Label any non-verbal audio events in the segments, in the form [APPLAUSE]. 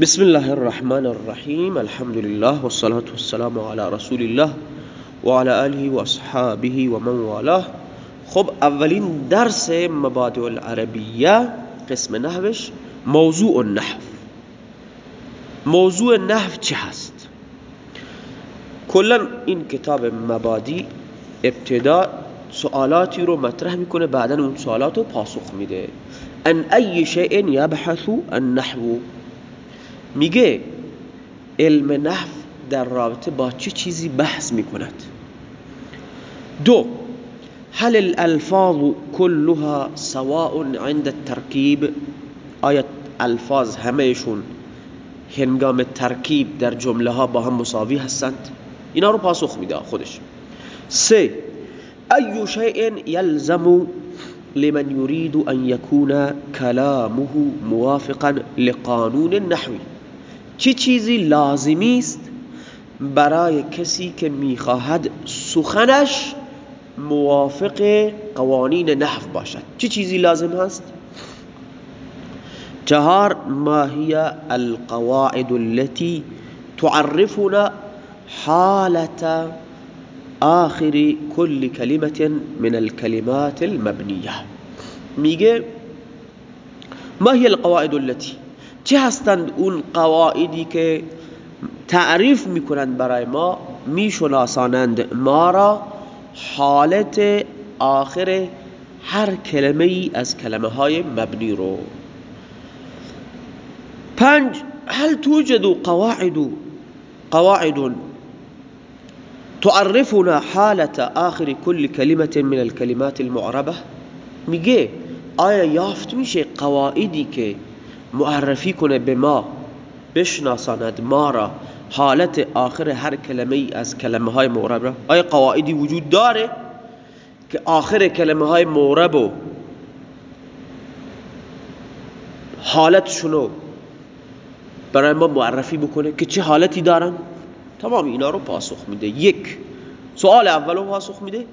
بسم الله الرحمن الرحیم الحمد لله والصلاة والسلام على رسول الله وعلى آله واصحابه ومن والاه خب اولین درس مبادئ العربیه قسم نحوش موضوع النحو موضوع نحو چه هست کلا این کتاب مبادی ابتدا سوالاتی رو مطرح می‌کنه بعدا اون سوالات رو پاسخ میده ان ای شیء یبحث النحو میگه علم نحو در رابطه با چه چیزی بحث می‌کند. دو هل الالفاظ كلها سواء عند الترکیب؟ آیا الفاظ همهشون هنگام ترکیب در جمله ها با هم مساوی هستند. اینا رو پاسخ میده خودش. سه ای شیء یلزم لمن يريد ان يكون كلامه موافقا لقانون النحوی چه چیزی لازمی است برای کسی که می‌خواهد سخنش موافق قوانین نحو باشد؟ چه چیزی لازم هست؟ چهار ما هي القواعد التي تعرفنا حالة آخر كل كلمة من الكلمات المبنية میگه ما هي القواعد التي چه هستند اون قواعدی که تعریف می‌کنند برای ما؟ میشناسانند ما را حالت آخر هر کلمه ای از کلمه های مبنی رو. پنج هل توجد قواعد قواعد تعرفنا حالة آخر كل كلمة من الكلمات المعربة. میگه آیا یافت میشه قواعدی که معرفی کنه به ما بشناساند ما را. حالت آخر هر کلمه ای از کلمه های معرب را. آیا قواعدی وجود داره که آخر کلمه های معرب و حالتشونو برای ما معرفی بکنه که چه حالتی دارن؟ تمام اینا رو پاسخ میده. یک سوال اولو پاسخ میده.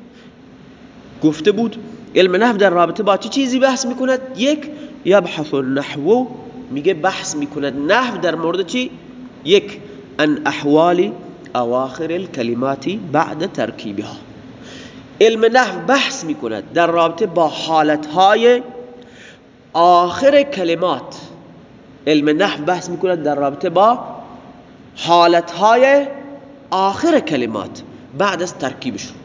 گفته بود علم نحو در رابطه با چه چیزی بحث می‌کند؟ یک یبحث النحو میگه بحث می‌کند. نحو در مورد چی؟ یک ان احوال اواخر الكلمات بعد ترکیبها. علم نحو بحث می‌کند در رابطه با حالتهای آخر کلمات. علم نحو بحث می‌کند در رابطه با حالتهای آخر کلمات بعد از ترکیبشون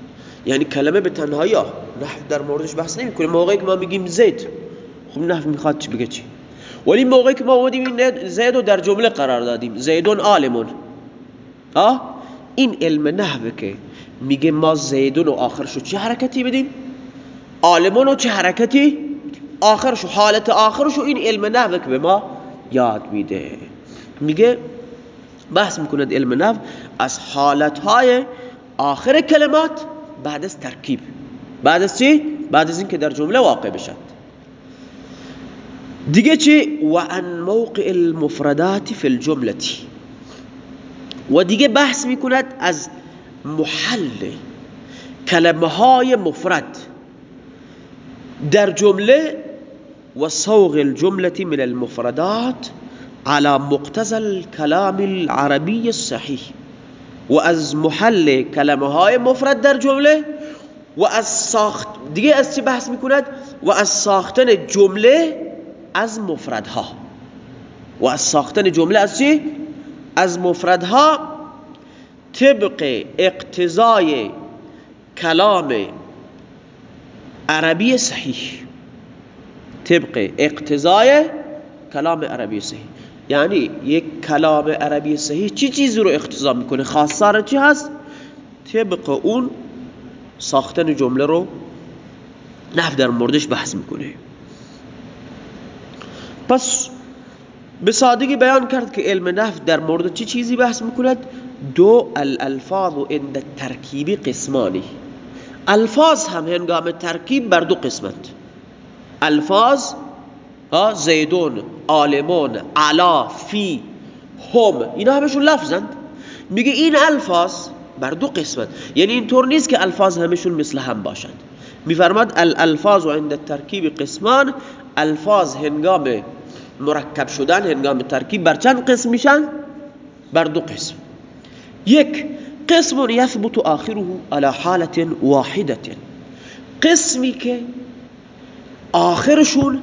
یعنی کلمه به تنهایی نحو در موردش بحث نمی‌کنه. موقعی که ما میگیم زید خب نحو می‌خواد چی؟ بگه چی؟ ولی موقعی که ما اومدیم این زید رو در جمله قرار دادیم. زیدون عالمون. آه؟ این علم نحوه که میگه ما زیدون و آخرشو چه حرکتی بدیم؟ عالمون و چه حرکتی؟ آخرشو حالت آخرشو این علم نحوه که به ما یاد میده. میگه بحث می‌کند علم نحو از حالتهای آخر کلمات بعد از ترکیب. بعد از چی؟ بعد از اینکه در جمله واقع بشد دیگه ان موقع المفردات فی الجملتی و دیگه بحث میکند از محل کلمه های مفرد. در جملة و سوغ الجملة من المفردات على مقتضى الكلام العربي الصحيح. و از محل کلمه های مفرد در جملة و از ساخت دیگه أز چی بحث میکند و از ساختن جملة از مفردها. و از ساختن جمله از چی؟ از مفردها طبق اقتضای کلام عربی صحیح. طبق اقتضای کلام عربی صحیح. یعنی یک کلام عربی صحیح چی چیزی رو اقتضا می‌کنه؟ خاصار چی هست؟ طبق اون ساختن جمله رو نحو در موردش بحث می‌کنه. پس به سادگی بیان کرد که علم نحو در مورد چی چیزی بحث می‌کند؟ دو الالفاظ عند ترکیبی قسمانی. الفاظ هم هنگام ترکیب بر دو قسمت. الفاظ ها زیدون عالمون علا فی هم اینا همشون لفظند. میگه این الفاظ بر دو قسمت. یعنی اینطور نیست که الفاظ همشون مثل هم باشند. میفرماد الالفاظ عند ترکیب قسمان الفاظ هنگام مرکب شدن هنگام ترکیب بر چند قسم میشن بر دو قسم یک قسم یثبت آخره على حالت واحدة قسمی که آخرشون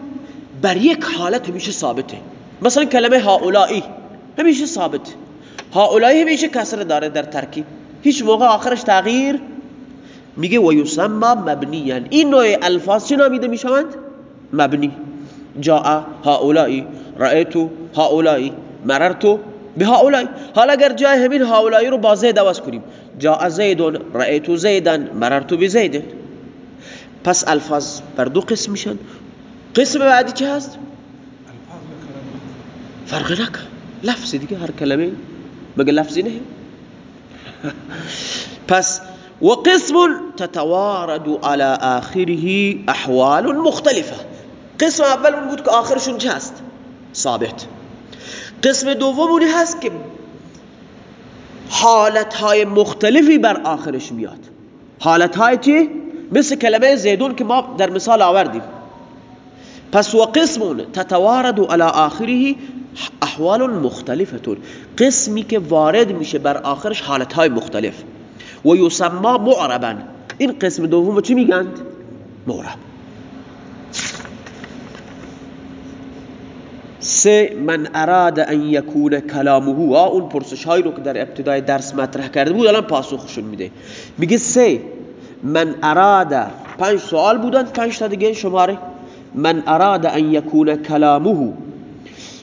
بر یک حالت همیشه ثابته مثلا کلمه هاولائی همیشه ثابت هاولائی همیشه کسر داره در ترکیب هیچ موقع آخرش تغییر میگه و یسمى مبنیا این نوع الفاظ چه نامیده می‌شوند مبنی جاء هؤلاء. رأيت هؤلاء. مررت بهؤلاء. حالا اگر جای همین هؤلاء رو با زید عوض کنیم. جاء زید رأيت زیدا مررت بزید. پس الفاظ بر دو قسم میشن. قسم بعدی چه هست؟ فرق نکن. لفظ دیگه هر کلمه مگه لفظی نه؟ [LAUGHS] پس وقسم تتوارد على آخره احوال مختلفه. قسم اول اون بود که آخرشون چه هست؟ ثابت. قسم دوم اونی هست که حالتهای مختلفی بر آخرش میاد. حالتهای چی؟ مثل کلمه زیدون که ما در مثال آوردیم. پس و قسم تتوارد على آخره احوال مختلفتون. قسمی که وارد میشه بر آخرش حالتهای مختلف. و یسما معربا. این قسم دوم چی میگند؟ معرب. سه من اراد ان یکون کلامه اون پرسش هایی رو که در ابتدای درس مطرح کرده بود الان پاسخشون میده. میگه سه من اراد پنج سوال بودن پنج تا دیگه شماره. من اراد ان یکون کلامه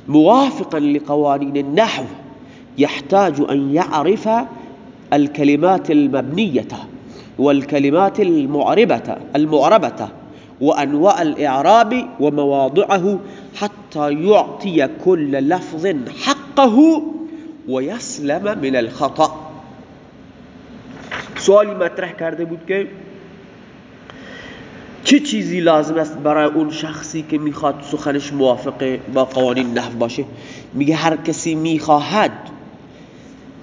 موافقا لقوانین النحو يحتاج ان يعرف الكلمات المبنية والكلمات المعربة المعربة وأنواع الإعراب ومواضعه حتى يعطي كل لفظ حقه ويسلم من الخطأ. سوالی مطرح کرده بود که چه چیزی لازم است برای اون شخصی که میخواد سخنش موافق با قوانین نحو باشه؟ میگه هر کسی میخواهد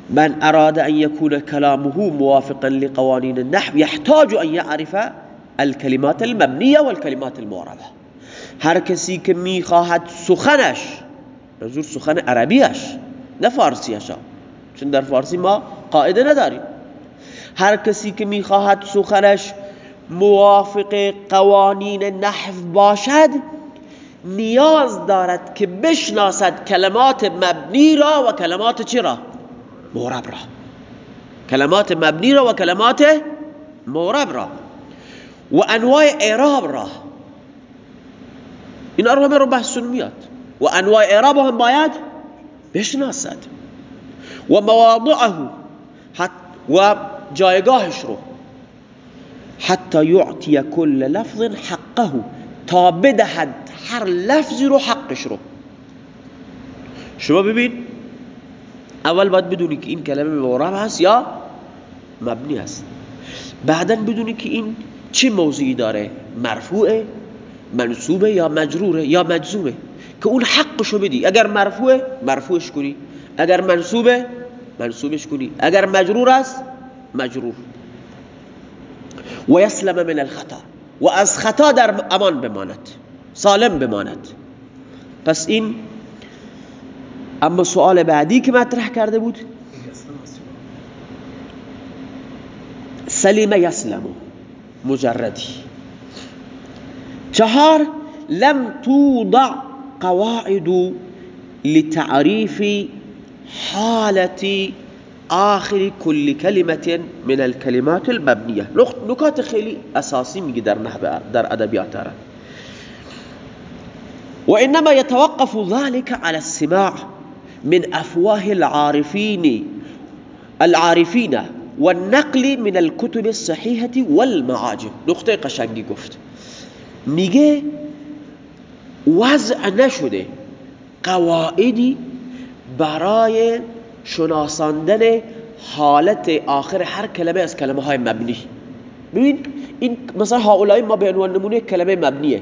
من اراد ان يكون كلامه موافقا لقوانين النحو يحتاج ان يعرف الكلمات المبنية والكلمات المعربة هر کسی که می‌خواهد سخنش منظور سخن عربیش نه فارسیش چون در فارسی ما قاعده نداریم. هر کسی که می‌خواهد سخنش موافق قوانین نحو باشد نیاز دارد که بشناسد کلمات مبنی را و کلمات چی را؟ مورب را. کلمات مبنی را و کلمات مورب را. و انواع اعراب را. این رو همه رو بحثون میاد. و انواع اعراب هم باید بشناسد. و مواضعه و جایگاهش رو. حتی یعطی کل لفظ حقه تا بدهد هر لفظی رو حقش رو. شما ببین اول باید بدونی که این کلمه مورب هست یا مبنی هست. بعدا بدونی که این چه موضوعی داره؟ مرفوعه منصوبه یا مجروره یا مجزومه؟ که اون حقشو بدی. اگر مرفوعه مرفوعش کنی. اگر منصوبه منصوبش کنی. اگر مجرور است مجرور. و یسلم من الخطا. و از خطا در امان بماند. سالم بماند. پس این اما سوال بعدی که مطرح کرده بود. سلیم یسلم مجردی. چهار لم توضع قواعد لتعريف حالة آخر كل كلمة من الكلمات المبنية. نکات خیلی اساسی میگه در نحو در ادبیات داره وإنما يتوقف ذلك على السماع من أفواه العارفين العارفين والنقل من الكتب الصحيحة والمعاجم. نقطة قشنگی گفت. میگه وضع نشده قواعدی برای شناساندن حالت آخر هر کلمه از کلمه های مبنی. ببین این مثلا هاولای ما به عنوان نمونه کلمه مبنیه.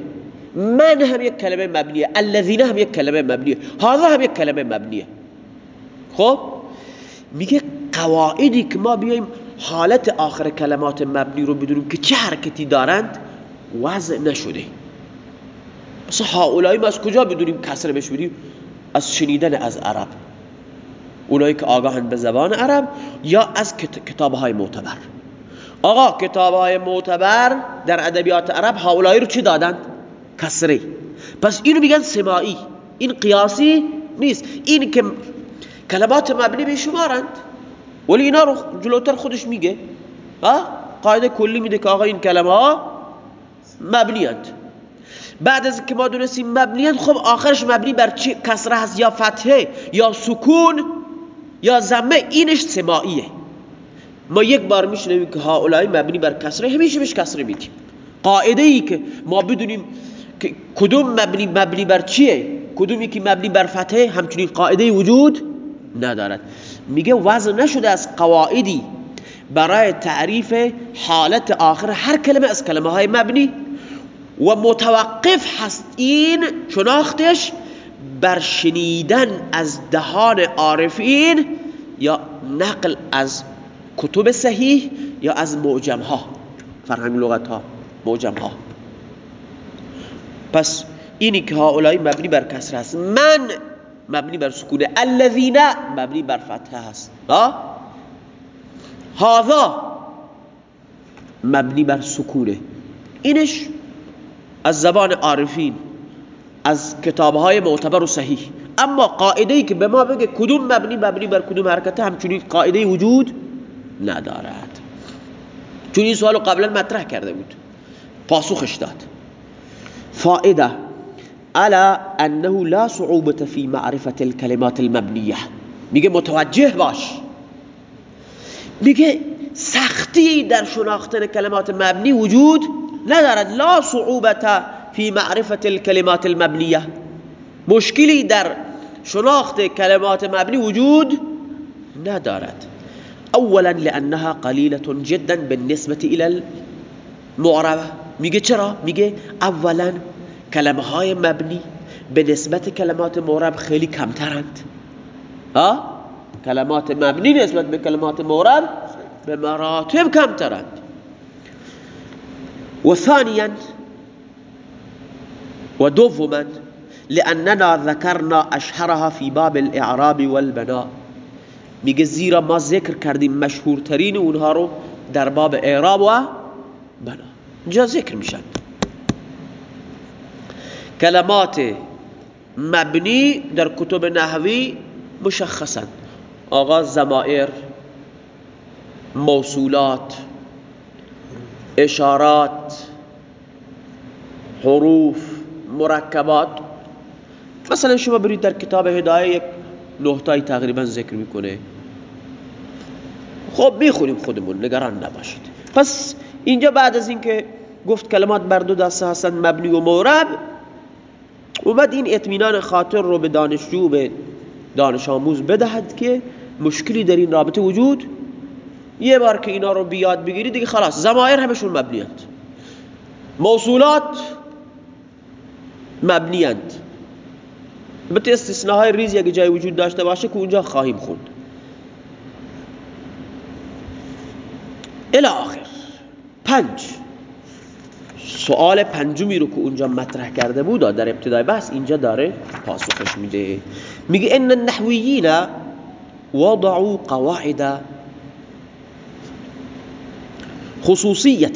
من هم یک کلمه مبنیه. الذین هم یک کلمه مبنیه. هذا هم یک کلمه مبنیه. خب؟ میگه قواعدی که ما بیایم حالت آخر کلمات مبنی رو بدونیم که چه حرکتی دارند وضع نشده. مثلا هاولایی ما از کجا بدونیم کسر بهش بدیم از شنیدن از عرب. اونایی که آگاهن به زبان عرب یا از کتاب های معتبر. آقا کتاب های معتبر در ادبیات عرب هاولایی رو چی دادند کسری. پس اینو میگن سماعی. این قیاسی نیست. این که کلمات مبنی به شمارند. ولی اینا رو جلوتر خودش میگه. قاعده کلی میده که آقا این کلمه ها مبنی بعد از که ما دونستیم مبنی خب آخرش مبنی بر چی؟ کسره هست یا فتحه یا سکون یا زمه اینش سماعیه. ما یک بار میشنویم که هاولای مبنی بر کسره همیشه بهش کسره میدیم قاعده ای که ما بدونیم که کدوم مبنی مبنی بر چیه کدومی که مبنی بر فتحه همچنین قاعده وجود ندارد. میگه وضع نشده از قواعدی برای تعریف حالت آخر هر کلمه از کلمه های مبنی و متوقف هست. این شناختش بر شنیدن از دهان عارفین یا نقل از کتب صحیح یا از معجم ها فرهنگ لغت ها معجم ها پس اینی که هاولایی مبنی بر کسر هست من مبنی بر سکونه الذین مبنی بر فتح هست هذا مبنی بر سکونه. اینش از زبان عارفین از کتابهای معتبر و صحیح. اما قاعده ای که به ما بگه کدوم مبنی مبنی بر کدوم حرکت همچنین قاعده وجود ندارد. چون این سوال قبلا مطرح کرده بود. پاسخش داد. فائده الا انه لا صعوبة في معرفة الكلمات المبنیه میگه متوجه باش. میگه سختی در شناختن کلمات مبنی وجود ندارد لا صعوبت فی معرفت الكلمات المبنیه مشکلی در شناخت کلمات مبنی وجود ندارد اولا لأنها قلیلة جدا بالنسبة إلى المعربة. میگه چرا؟ میگه اولا کلمه های مبنی به نسبت کلمات معرب خیلی کمترند ها؟ کلمات مبنی نسبت به کلمات معرب به مراتب کمترند وثانيا ودوما لأننا ذكرنا أشهرها في باب الإعراب والبناء. میگه زیرا ما ذکر کردیم مشهورترین اونها رو در باب إعراب و بنا جا ذکر میشن کلمات مبنی در کتب نحوی مشخصا. آغاز زمائر موصولات إشارات حروف مرکبات. مثلا شما برید در کتاب هدایه یک نهتایی تقریبا ذکر می‌کنه. خب می‌خونیم خودمون نگران نباشید. پس اینجا بعد از اینکه گفت کلمات بر دو دسته هستند مبنی و مورب اومد این اطمینان خاطر رو به دانشجو به دانش آموز بدهد که مشکلی در این رابطه وجود. یه بار که اینا رو بیاد بگیری دیگه خلاص زمایر همشون مبنیند موصولات مبنیند البته استثناهای ریزی اگه جای وجود داشته باشه که اونجا خواهیم خوند. الى آخر. پنج. سوال پنجمی رو که اونجا مطرح کرده بود در ابتدای بحث اینجا داره پاسخش میده. میگه ان النحویین وضعوا قواعد خصوصية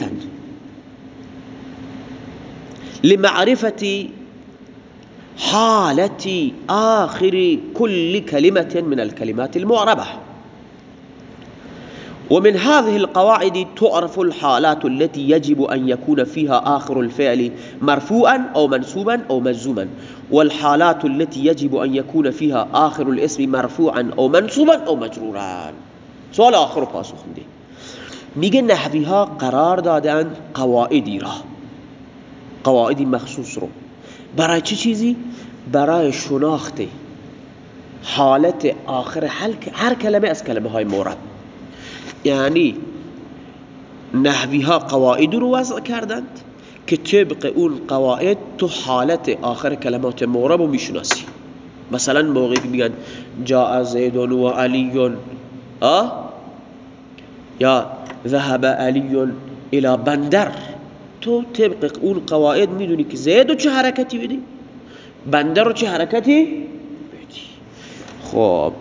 لمعرفة حالة آخر كل كلمة من الكلمات المعربة. ومن هذه القواعد تعرف الحالات التي يجب أن يكون فيها آخر الفعل مرفوعا أو منسوبا أو مجزوما والحالات التي يجب أن يكون فيها آخر الاسم مرفوعا أو منصوبا أو مجرورا سؤال آخر پاسخ میگه نحوی ها قرار دادن قواعدی را. قواعدی مخصوص رو. برای چه چیزی؟ برای شناخت حالت آخر هر کلمه از کلمه های مورد. یعنی نحوی ها قواعد رو وضع کردند که طبق اون قواعد تو حالت آخر کلمات مورب رو می‌شناسی. مثلا موقعی که میگن جا زیدون و علیون یا ذهب علی الى بندر. تو طبق اون قواعد می‌دونی که زید رو چه حرکتی بدی؟ بنده رو چه حرکتی بدی؟ خب.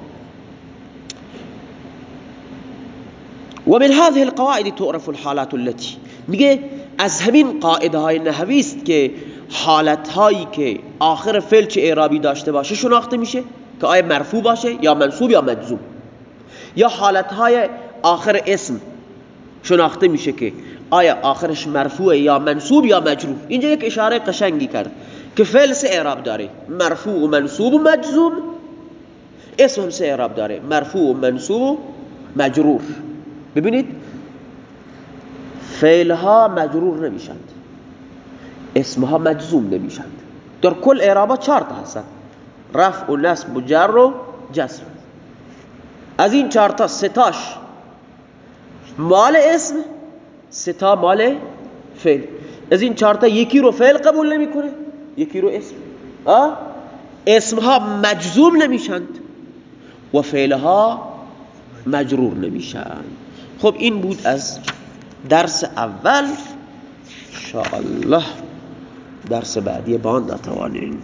ومن هذه القواعد تعرف الحالات التي. میگه از همین قاعده های نحوی است که حالت هایی که آخر فعل چه اعرابی داشته باشه شناخته میشه که آیا مرفوع باشه یا منصوب یا مجزوم. یا حالت های آخر اسم شناخته میشه که آیا آخرش مرفوع یا منصوب یا مجرور؟ اینجا یک اشاره قشنگی کرد که فعل سه اعراب داره. مرفوع و منصوب و مجزوم. اسم سه اعراب داره. مرفوع و منصوب و مجرور. ببینید؟ فعلها مجرور نمیشند. اسمها مجزوم نمیشند. در کل اعرابا چهار تا هستند رفع و نصب و جر و جزم. از این چهار تا ستاش مال اسم ستا مال فعل. از این چهارتا یکی رو فعل قبول نمی‌کنه یکی رو اسم. اسم ها مجزوم نمیشند و فعل ها مجرور نمیشند خب این بود از درس اول. الله درس بعدی با اتوانیم